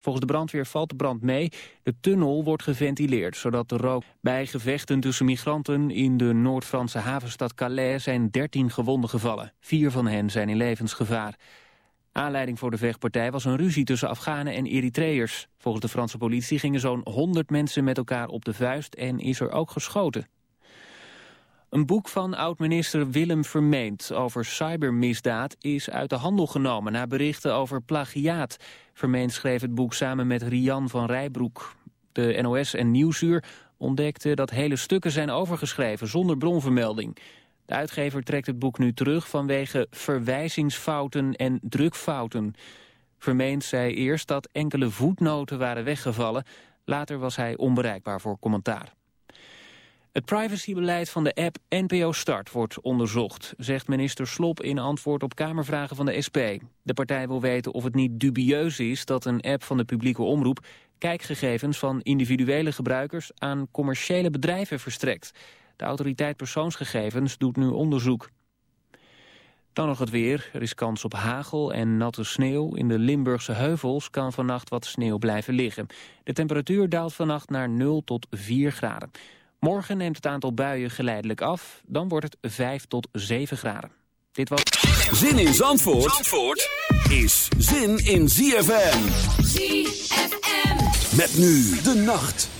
Volgens de brandweer valt de brand mee. De tunnel wordt geventileerd, zodat de rook... Bij gevechten tussen migranten in de Noord-Franse havenstad Calais... zijn 13 gewonden gevallen. Vier van hen zijn in levensgevaar. Aanleiding voor de vechtpartij was een ruzie tussen Afghanen en Eritreërs. Volgens de Franse politie gingen zo'n 100 mensen met elkaar op de vuist... en is er ook geschoten. Een boek van oud-minister Willem Vermeend over cybermisdaad is uit de handel genomen na berichten over plagiaat. Vermeend schreef het boek samen met Rian van Rijbroek. De NOS en Nieuwsuur ontdekten dat hele stukken zijn overgeschreven zonder bronvermelding. De uitgever trekt het boek nu terug vanwege verwijzingsfouten en drukfouten. Vermeend zei eerst dat enkele voetnoten waren weggevallen. Later was hij onbereikbaar voor commentaar. Het privacybeleid van de app NPO Start wordt onderzocht, zegt minister Slop in antwoord op Kamervragen van de SP. De partij wil weten of het niet dubieus is dat een app van de publieke omroep kijkgegevens van individuele gebruikers aan commerciële bedrijven verstrekt. De autoriteit persoonsgegevens doet nu onderzoek. Dan nog het weer. Er is kans op hagel en natte sneeuw. In de Limburgse heuvels kan vannacht wat sneeuw blijven liggen. De temperatuur daalt vannacht naar 0 tot 4 graden. Morgen neemt het aantal buien geleidelijk af. Dan wordt het 5 tot 7 graden. Dit was... Zin in Zandvoort, Zandvoort is zin in ZFM. ZFM. Met nu de nacht.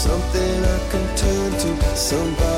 something I can turn to, somebody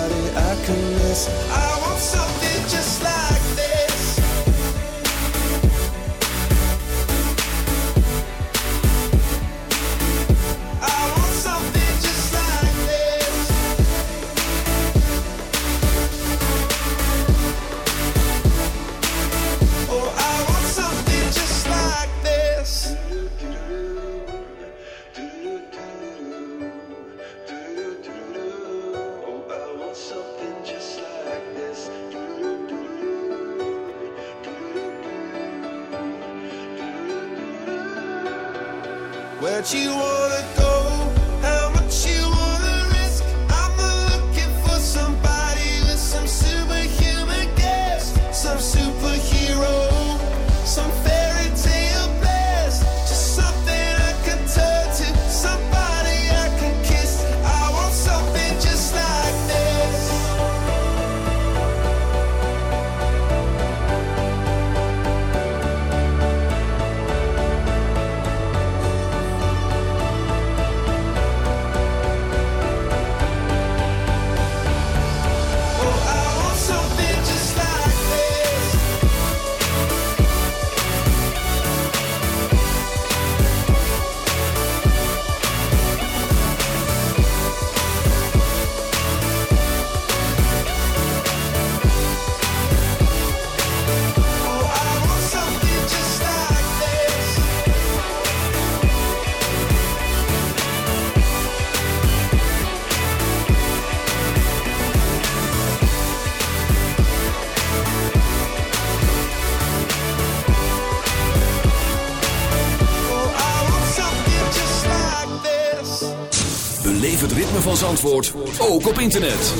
Zandvoort ook op internet.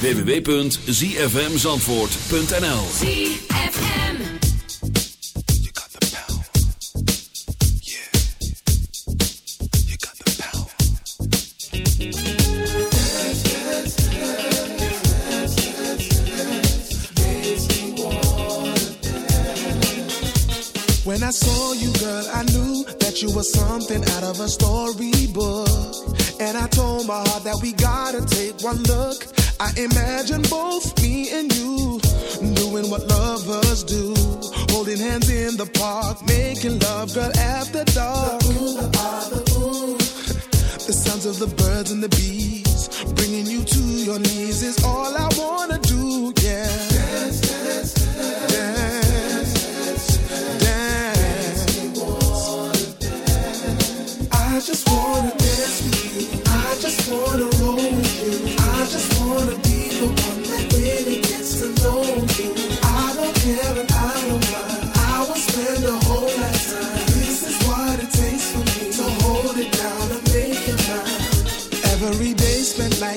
www.zfmzandvoort.nl ZFM. You got the power. Yeah. You got the power. When I saw you, girl, I knew that you were something out of a storybook. That we gotta take one look. I imagine both me and you doing what lovers do. Holding hands in the park, making love, girl, after dark. The sounds of the birds and the bees, bringing you to your knees is all I wanna do, yeah. Dance, dance, dance, dance. I just wanna dance just wanna roll with you. I just wanna be the one that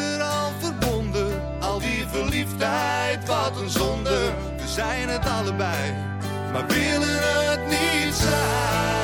eerder al verbonden. Al die verliefdheid, wat een zonde. We zijn het allebei, maar willen het niet zijn.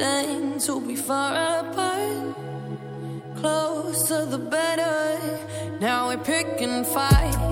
To be far apart. Closer the better. Now we're picking fights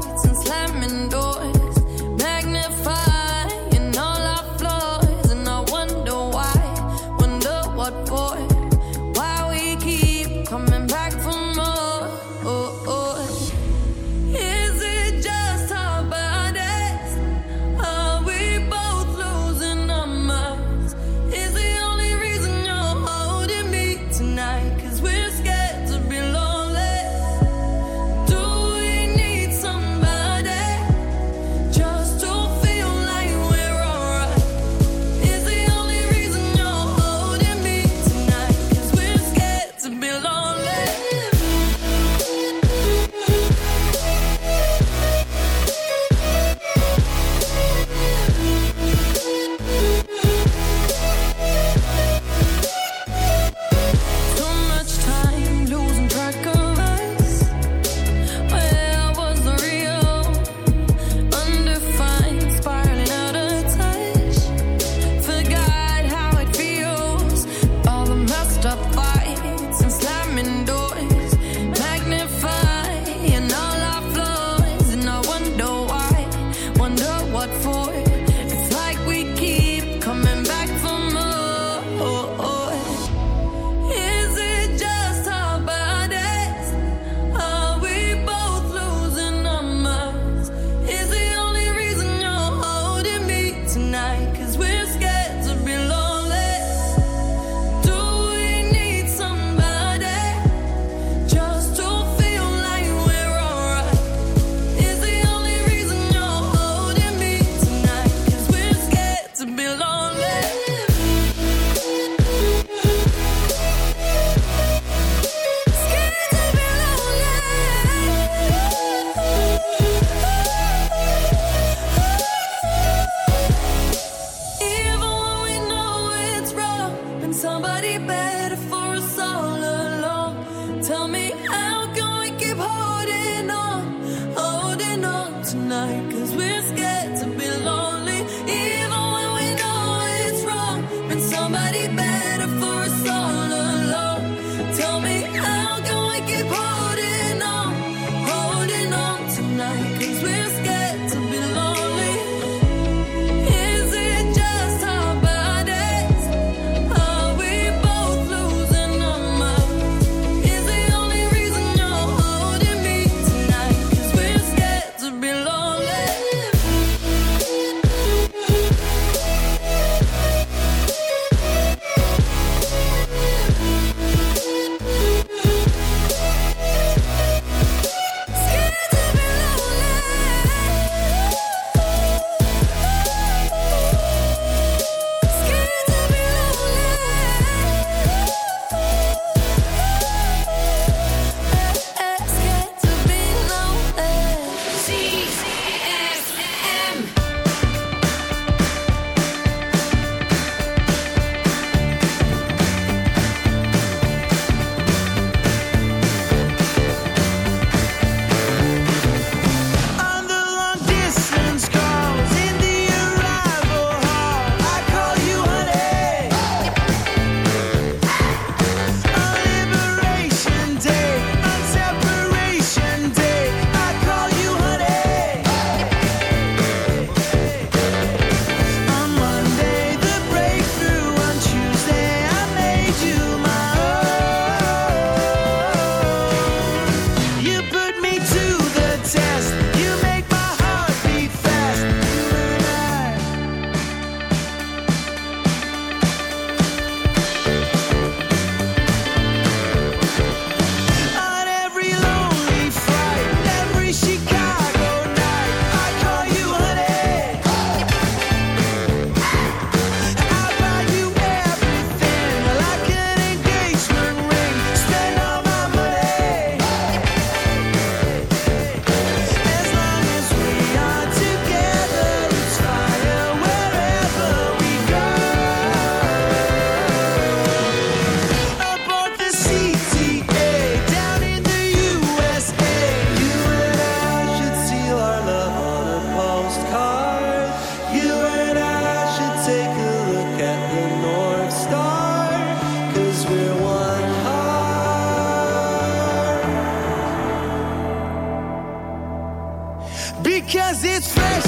Cause it's fresh.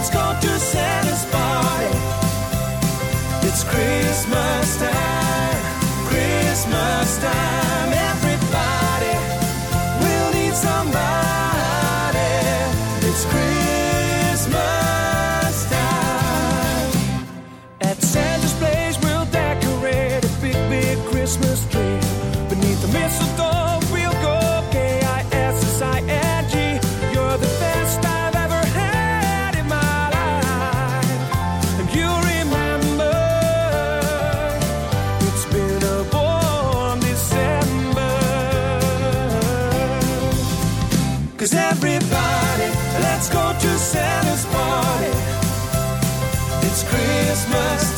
God's come to satisfy. It's Christmas time, Christmas time.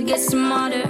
to get smarter.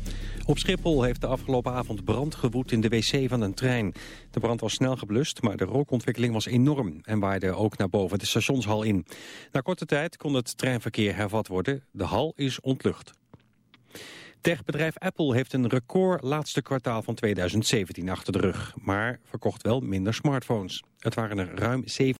Op Schiphol heeft de afgelopen avond brand gewoed in de wc van een trein. De brand was snel geblust, maar de rookontwikkeling was enorm... en waaide ook naar boven de stationshal in. Na korte tijd kon het treinverkeer hervat worden. De hal is ontlucht. Techbedrijf Apple heeft een record laatste kwartaal van 2017 achter de rug. Maar verkocht wel minder smartphones. Het waren er ruim 7